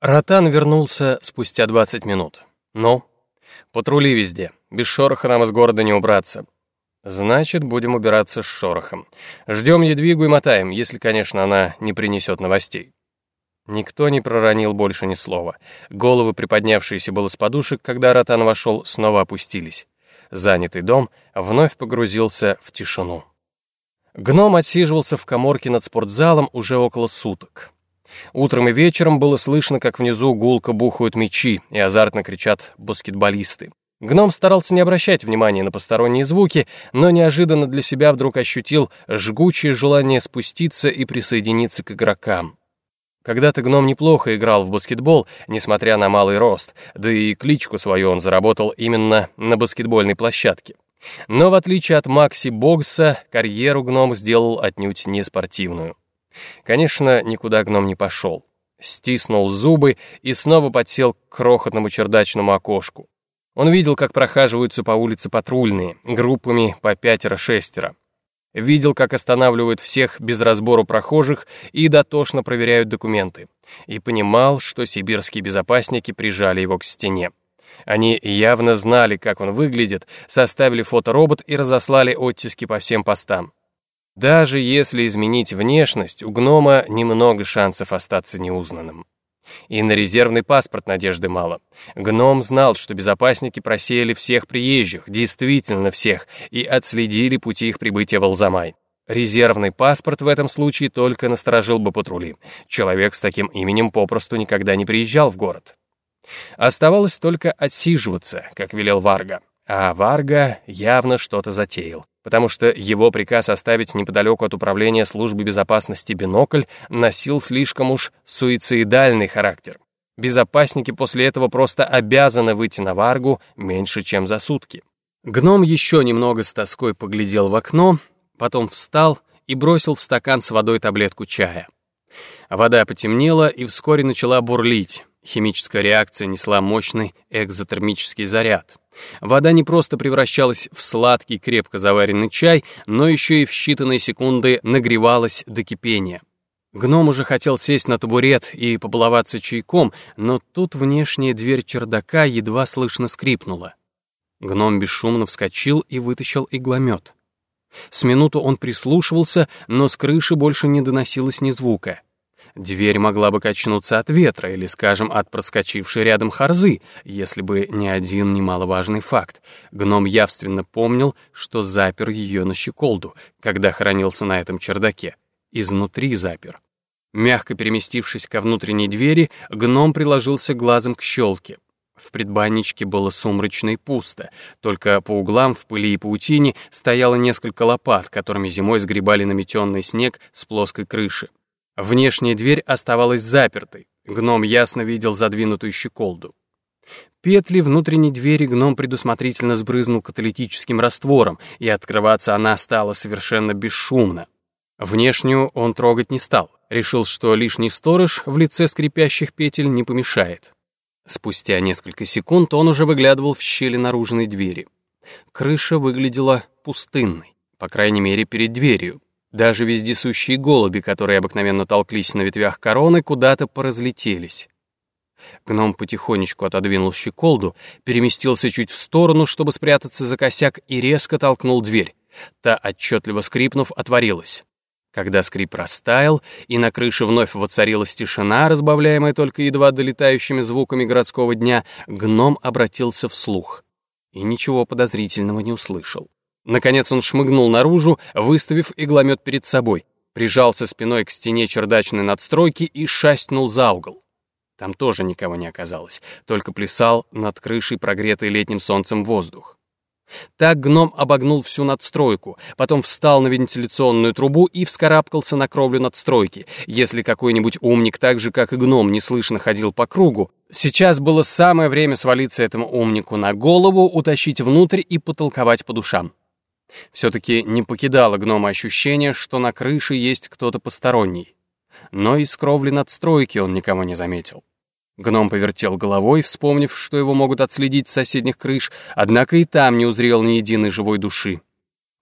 Ротан вернулся спустя 20 минут. «Ну, патрули везде. Без шороха нам из города не убраться. Значит, будем убираться с шорохом. Ждем Едвигу и мотаем, если, конечно, она не принесет новостей». Никто не проронил больше ни слова. Головы, приподнявшиеся было с подушек, когда Ротан вошел, снова опустились. Занятый дом вновь погрузился в тишину. Гном отсиживался в коморке над спортзалом уже около суток. Утром и вечером было слышно, как внизу гулко бухают мячи и азартно кричат баскетболисты. Гном старался не обращать внимания на посторонние звуки, но неожиданно для себя вдруг ощутил жгучее желание спуститься и присоединиться к игрокам. Когда-то гном неплохо играл в баскетбол, несмотря на малый рост, да и кличку свою он заработал именно на баскетбольной площадке. Но в отличие от Макси Богса, карьеру гном сделал отнюдь не спортивную. Конечно, никуда гном не пошел. Стиснул зубы и снова подсел к крохотному чердачному окошку. Он видел, как прохаживаются по улице патрульные, группами по пятеро-шестеро. Видел, как останавливают всех без разбору прохожих и дотошно проверяют документы. И понимал, что сибирские безопасники прижали его к стене. Они явно знали, как он выглядит, составили фоторобот и разослали оттиски по всем постам. Даже если изменить внешность, у гнома немного шансов остаться неузнанным. И на резервный паспорт надежды мало. Гном знал, что безопасники просеяли всех приезжих, действительно всех, и отследили пути их прибытия в Алзамай. Резервный паспорт в этом случае только насторожил бы патрули. Человек с таким именем попросту никогда не приезжал в город. Оставалось только отсиживаться, как велел Варга. А Варга явно что-то затеял потому что его приказ оставить неподалеку от управления службы безопасности бинокль носил слишком уж суицидальный характер. Безопасники после этого просто обязаны выйти на Варгу меньше, чем за сутки. Гном еще немного с тоской поглядел в окно, потом встал и бросил в стакан с водой таблетку чая. Вода потемнела и вскоре начала бурлить. Химическая реакция несла мощный экзотермический заряд. Вода не просто превращалась в сладкий, крепко заваренный чай, но еще и в считанные секунды нагревалась до кипения. Гном уже хотел сесть на табурет и побаловаться чайком, но тут внешняя дверь чердака едва слышно скрипнула. Гном бесшумно вскочил и вытащил игломет. С минуту он прислушивался, но с крыши больше не доносилось ни звука. Дверь могла бы качнуться от ветра или, скажем, от проскочившей рядом харзы, если бы не один немаловажный факт. Гном явственно помнил, что запер ее на щеколду, когда хранился на этом чердаке. Изнутри запер. Мягко переместившись ко внутренней двери, гном приложился глазом к щелке. В предбанничке было сумрачно и пусто, только по углам в пыли и паутине стояло несколько лопат, которыми зимой сгребали наметенный снег с плоской крыши. Внешняя дверь оставалась запертой. Гном ясно видел задвинутую щеколду. Петли внутренней двери гном предусмотрительно сбрызнул каталитическим раствором, и открываться она стала совершенно бесшумно. Внешнюю он трогать не стал, решил, что лишний сторож в лице скрипящих петель не помешает. Спустя несколько секунд он уже выглядывал в щели наружной двери. Крыша выглядела пустынной, по крайней мере, перед дверью. Даже вездесущие голуби, которые обыкновенно толклись на ветвях короны, куда-то поразлетелись. Гном потихонечку отодвинул щеколду, переместился чуть в сторону, чтобы спрятаться за косяк, и резко толкнул дверь. Та, отчетливо скрипнув, отворилась. Когда скрип растаял, и на крыше вновь воцарилась тишина, разбавляемая только едва долетающими звуками городского дня, гном обратился вслух. И ничего подозрительного не услышал. Наконец он шмыгнул наружу, выставив игломет перед собой, прижался спиной к стене чердачной надстройки и шастнул за угол. Там тоже никого не оказалось, только плясал над крышей прогретый летним солнцем воздух. Так гном обогнул всю надстройку, потом встал на вентиляционную трубу и вскарабкался на кровлю надстройки. Если какой-нибудь умник так же, как и гном, неслышно ходил по кругу, сейчас было самое время свалиться этому умнику на голову, утащить внутрь и потолковать по душам. Все-таки не покидало гнома ощущение, что на крыше есть кто-то посторонний. Но из кровли надстройки он никого не заметил. Гном повертел головой, вспомнив, что его могут отследить с соседних крыш, однако и там не узрел ни единой живой души.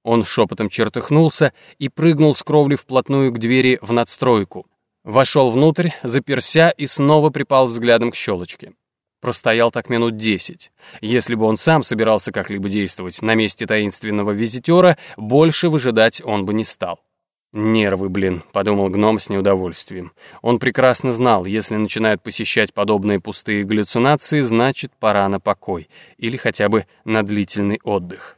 Он шепотом чертыхнулся и прыгнул с кровли вплотную к двери в надстройку. Вошел внутрь, заперся и снова припал взглядом к щелочке. Простоял так минут десять. Если бы он сам собирался как-либо действовать на месте таинственного визитера, больше выжидать он бы не стал. «Нервы, блин», — подумал гном с неудовольствием. Он прекрасно знал, если начинают посещать подобные пустые галлюцинации, значит, пора на покой или хотя бы на длительный отдых.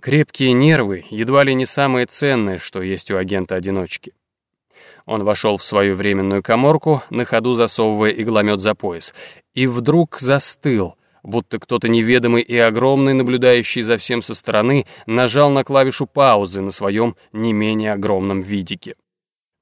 Крепкие нервы — едва ли не самое ценное, что есть у агента-одиночки. Он вошел в свою временную коморку, на ходу засовывая игломет за пояс, и вдруг застыл, будто кто-то неведомый и огромный, наблюдающий за всем со стороны, нажал на клавишу паузы на своем не менее огромном видике.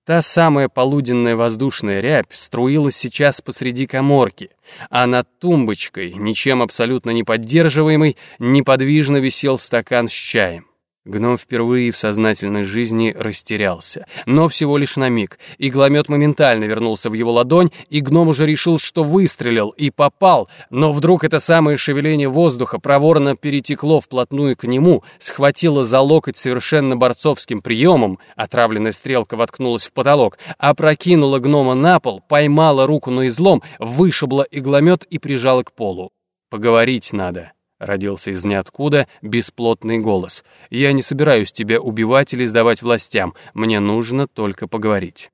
Та самая полуденная воздушная рябь струилась сейчас посреди коморки, а над тумбочкой, ничем абсолютно не поддерживаемый, неподвижно висел стакан с чаем. Гном впервые в сознательной жизни растерялся, но всего лишь на миг. Игломет моментально вернулся в его ладонь, и гном уже решил, что выстрелил и попал, но вдруг это самое шевеление воздуха проворно перетекло вплотную к нему, схватило за локоть совершенно борцовским приемом, отравленная стрелка воткнулась в потолок, опрокинула гнома на пол, поймала руку на излом, вышибла игломет и прижала к полу. «Поговорить надо», Родился из ниоткуда бесплотный голос. «Я не собираюсь тебя убивать или сдавать властям. Мне нужно только поговорить».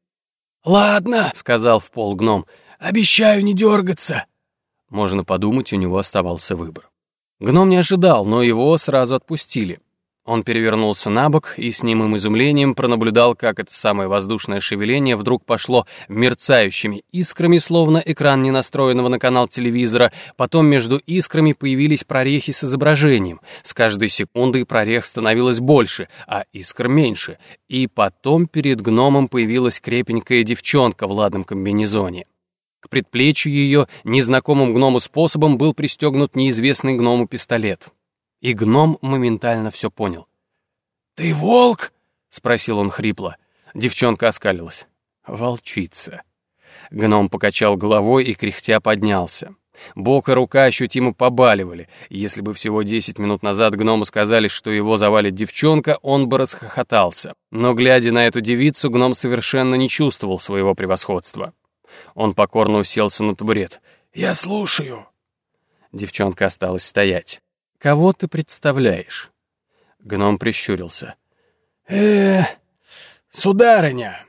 «Ладно», — сказал в пол гном. «Обещаю не дергаться». Можно подумать, у него оставался выбор. Гном не ожидал, но его сразу отпустили. Он перевернулся на бок и с немым изумлением пронаблюдал, как это самое воздушное шевеление вдруг пошло мерцающими искрами, словно экран ненастроенного на канал телевизора. Потом между искрами появились прорехи с изображением. С каждой секундой прорех становилось больше, а искр меньше. И потом перед гномом появилась крепенькая девчонка в ладном комбинезоне. К предплечью ее незнакомым гному способом был пристегнут неизвестный гному пистолет. И гном моментально все понял. «Ты волк?» — спросил он хрипло. Девчонка оскалилась. «Волчица». Гном покачал головой и кряхтя поднялся. Бок и рука ощутимо побаливали. Если бы всего десять минут назад гному сказали, что его завалит девчонка, он бы расхохотался. Но, глядя на эту девицу, гном совершенно не чувствовал своего превосходства. Он покорно уселся на табурет. «Я слушаю». Девчонка осталась стоять. Кого ты представляешь?» Гном прищурился. э сударыня,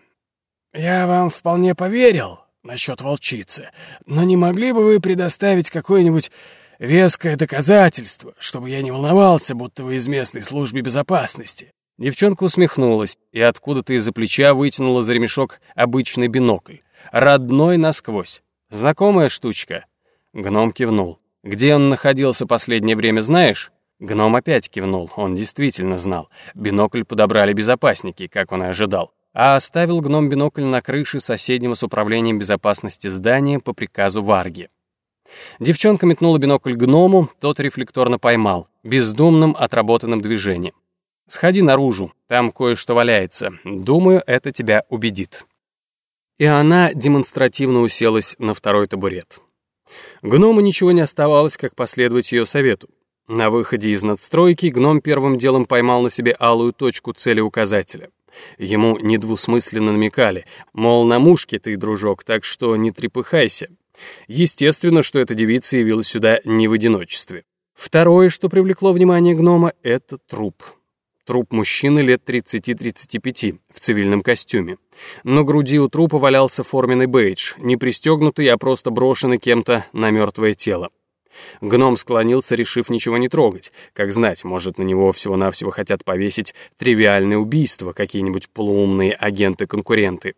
я вам вполне поверил насчет волчицы, но не могли бы вы предоставить какое-нибудь веское доказательство, чтобы я не волновался, будто вы из местной службы безопасности?» Девчонка усмехнулась и откуда-то из-за плеча вытянула за ремешок обычный бинокль. Родной насквозь. Знакомая штучка. Гном кивнул. Где он находился последнее время, знаешь? Гном опять кивнул, он действительно знал. Бинокль подобрали безопасники, как он и ожидал. А оставил гном бинокль на крыше соседнего с управлением безопасности здания по приказу Варги. Девчонка метнула бинокль гному, тот рефлекторно поймал, бездумным отработанным движением. «Сходи наружу, там кое-что валяется. Думаю, это тебя убедит». И она демонстративно уселась на второй табурет. Гному ничего не оставалось, как последовать ее совету. На выходе из надстройки гном первым делом поймал на себе алую точку цели указателя. Ему недвусмысленно намекали, мол, на мушке ты, дружок, так что не трепыхайся. Естественно, что эта девица явилась сюда не в одиночестве. Второе, что привлекло внимание гнома, это труп. Труп мужчины лет 30-35 в цивильном костюме. На груди у трупа валялся форменный бейдж, не пристегнутый, а просто брошенный кем-то на мертвое тело. Гном склонился, решив ничего не трогать. Как знать, может, на него всего-навсего хотят повесить тривиальное убийство какие-нибудь полуумные агенты-конкуренты.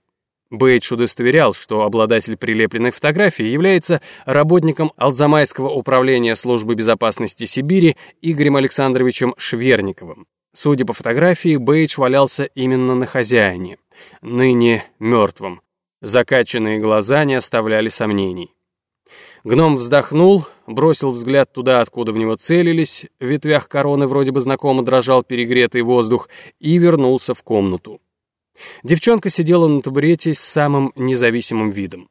Бейдж удостоверял, что обладатель прилепленной фотографии является работником Алзамайского управления службы безопасности Сибири Игорем Александровичем Шверниковым. Судя по фотографии, Бейдж валялся именно на хозяине, ныне мертвым. Закачанные глаза не оставляли сомнений. Гном вздохнул, бросил взгляд туда, откуда в него целились, в ветвях короны вроде бы знакомо дрожал перегретый воздух, и вернулся в комнату. Девчонка сидела на табурете с самым независимым видом.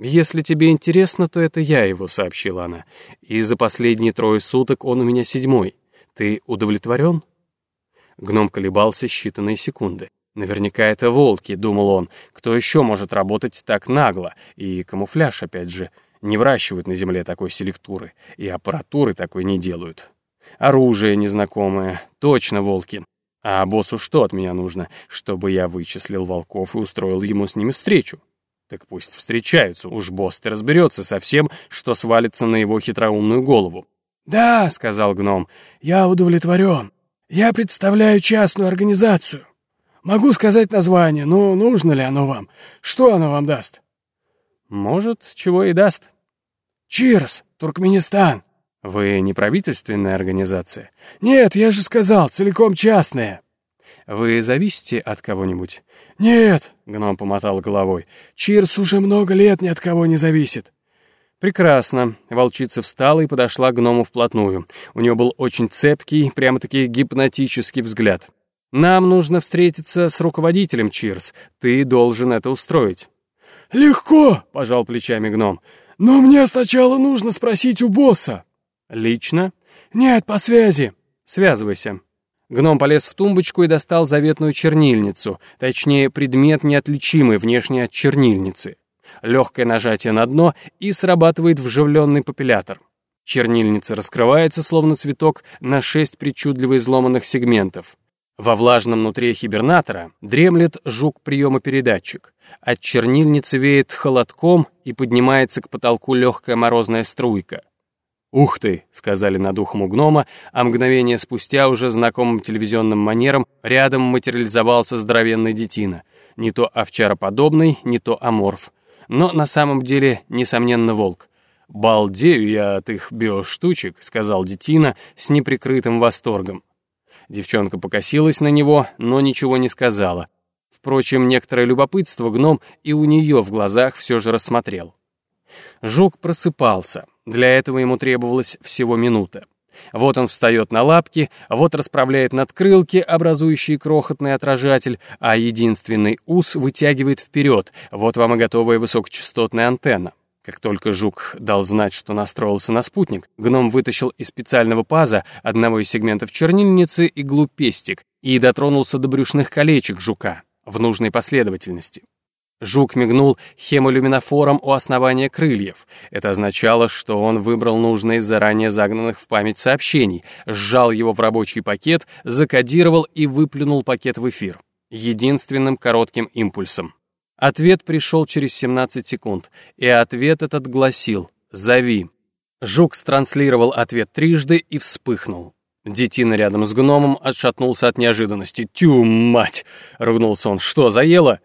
«Если тебе интересно, то это я его», — сообщила она. «И за последние трое суток он у меня седьмой. Ты удовлетворен?» Гном колебался считанные секунды. Наверняка это волки, думал он. Кто еще может работать так нагло? И камуфляж, опять же, не выращивают на земле такой селектуры. И аппаратуры такой не делают. Оружие незнакомое. Точно волки. А боссу что от меня нужно? Чтобы я вычислил волков и устроил ему с ними встречу. Так пусть встречаются, уж босс-то разберется со всем, что свалится на его хитроумную голову. «Да», — сказал гном, — «я удовлетворен. Я представляю частную организацию. Могу сказать название, но нужно ли оно вам? Что оно вам даст?» «Может, чего и даст». «Чирс, Туркменистан». «Вы не правительственная организация?» «Нет, я же сказал, целиком частная». «Вы зависите от кого-нибудь?» «Нет», — гном помотал головой. «Чирс уже много лет ни от кого не зависит». «Прекрасно». Волчица встала и подошла к гному вплотную. У нее был очень цепкий, прямо-таки гипнотический взгляд. Нам нужно встретиться с руководителем Чирс. Ты должен это устроить». «Легко», — пожал плечами гном. «Но мне сначала нужно спросить у босса». «Лично?» «Нет, по связи». «Связывайся». Гном полез в тумбочку и достал заветную чернильницу, точнее, предмет, неотличимый внешне от чернильницы. Легкое нажатие на дно, и срабатывает вживленный папиллятор. Чернильница раскрывается, словно цветок, на шесть причудливо изломанных сегментов. Во влажном нутре хибернатора дремлет жук-приемопередатчик. От чернильницы веет холодком и поднимается к потолку легкая морозная струйка. «Ух ты!» — сказали над ухом у гнома, а мгновение спустя уже знакомым телевизионным манером рядом материализовался здоровенный детина. Не то овчароподобный, не то аморф. Но на самом деле, несомненно, волк. «Балдею я от их биоштучек», — сказал детина с неприкрытым восторгом. Девчонка покосилась на него, но ничего не сказала. Впрочем, некоторое любопытство гном и у нее в глазах все же рассмотрел. Жук просыпался. Для этого ему требовалось всего минута. Вот он встает на лапки, вот расправляет надкрылки, образующие крохотный отражатель, а единственный ус вытягивает вперед, вот вам и готовая высокочастотная антенна. Как только жук дал знать, что настроился на спутник, гном вытащил из специального паза одного из сегментов чернильницы иглу пестик и дотронулся до брюшных колечек жука в нужной последовательности. Жук мигнул хемолюминофором у основания крыльев. Это означало, что он выбрал нужное из заранее загнанных в память сообщений, сжал его в рабочий пакет, закодировал и выплюнул пакет в эфир. Единственным коротким импульсом. Ответ пришел через 17 секунд, и ответ этот гласил «Зови». Жук странслировал ответ трижды и вспыхнул. Детина рядом с гномом отшатнулся от неожиданности. «Тю, мать!» — ругнулся он. «Что, заело?»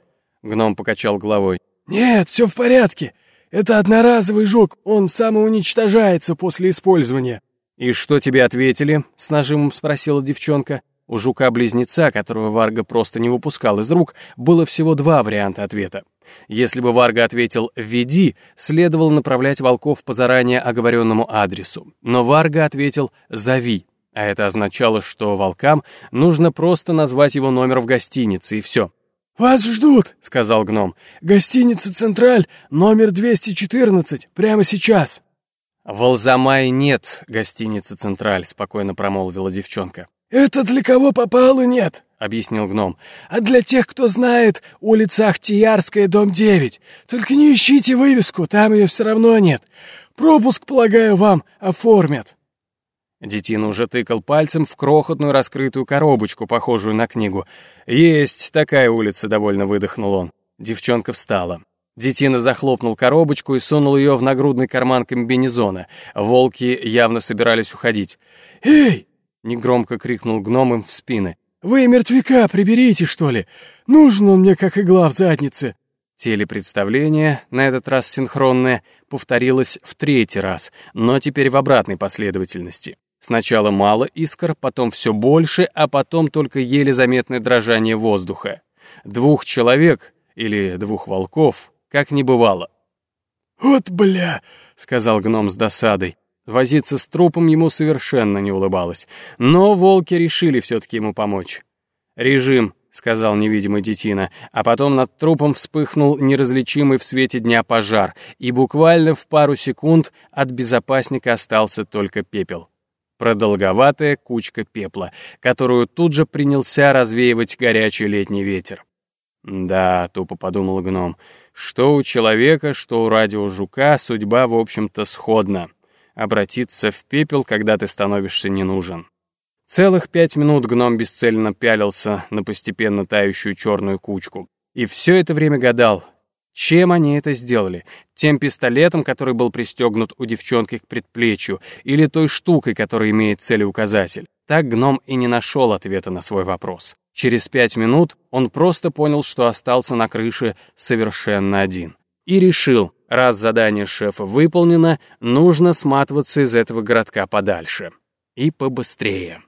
Гном покачал головой. «Нет, все в порядке. Это одноразовый жук, он самоуничтожается после использования». «И что тебе ответили?» — с нажимом спросила девчонка. У жука-близнеца, которого Варга просто не выпускал из рук, было всего два варианта ответа. Если бы Варга ответил «веди», следовало направлять волков по заранее оговоренному адресу. Но Варга ответил «зови», а это означало, что волкам нужно просто назвать его номер в гостинице, и все. «Вас ждут», — сказал гном. «Гостиница «Централь», номер 214, прямо сейчас». «В Алзамае нет гостиницы «Централь», — спокойно промолвила девчонка. «Это для кого попало нет», — объяснил гном. «А для тех, кто знает, улица Ахтиярская, дом 9. Только не ищите вывеску, там ее все равно нет. Пропуск, полагаю, вам оформят». Детина уже тыкал пальцем в крохотную раскрытую коробочку, похожую на книгу. «Есть такая улица», — довольно выдохнул он. Девчонка встала. Детина захлопнул коробочку и сунул ее в нагрудный карман комбинезона. Волки явно собирались уходить. «Эй!» Негромко крикнул гном им в спины. «Вы мертвяка приберите, что ли? Нужен он мне, как игла в заднице!» Телепредставление, на этот раз синхронное, повторилось в третий раз, но теперь в обратной последовательности. Сначала мало искр, потом все больше, а потом только еле заметное дрожание воздуха. Двух человек, или двух волков, как не бывало. «Вот бля!» — сказал гном с досадой. Возиться с трупом ему совершенно не улыбалось. Но волки решили все-таки ему помочь. «Режим», — сказал невидимый детина, а потом над трупом вспыхнул неразличимый в свете дня пожар, и буквально в пару секунд от безопасника остался только пепел. Продолговатая кучка пепла, которую тут же принялся развеивать горячий летний ветер. «Да», — тупо подумал гном, — «что у человека, что у радиожука судьба, в общем-то, сходна. Обратиться в пепел, когда ты становишься не нужен». Целых пять минут гном бесцельно пялился на постепенно тающую черную кучку. И все это время гадал, чем они это сделали? Тем пистолетом, который был пристегнут у девчонки к предплечью, или той штукой, которая имеет целеуказатель? Так гном и не нашел ответа на свой вопрос. Через пять минут он просто понял, что остался на крыше совершенно один. И решил, раз задание шефа выполнено, нужно сматываться из этого городка подальше. И побыстрее.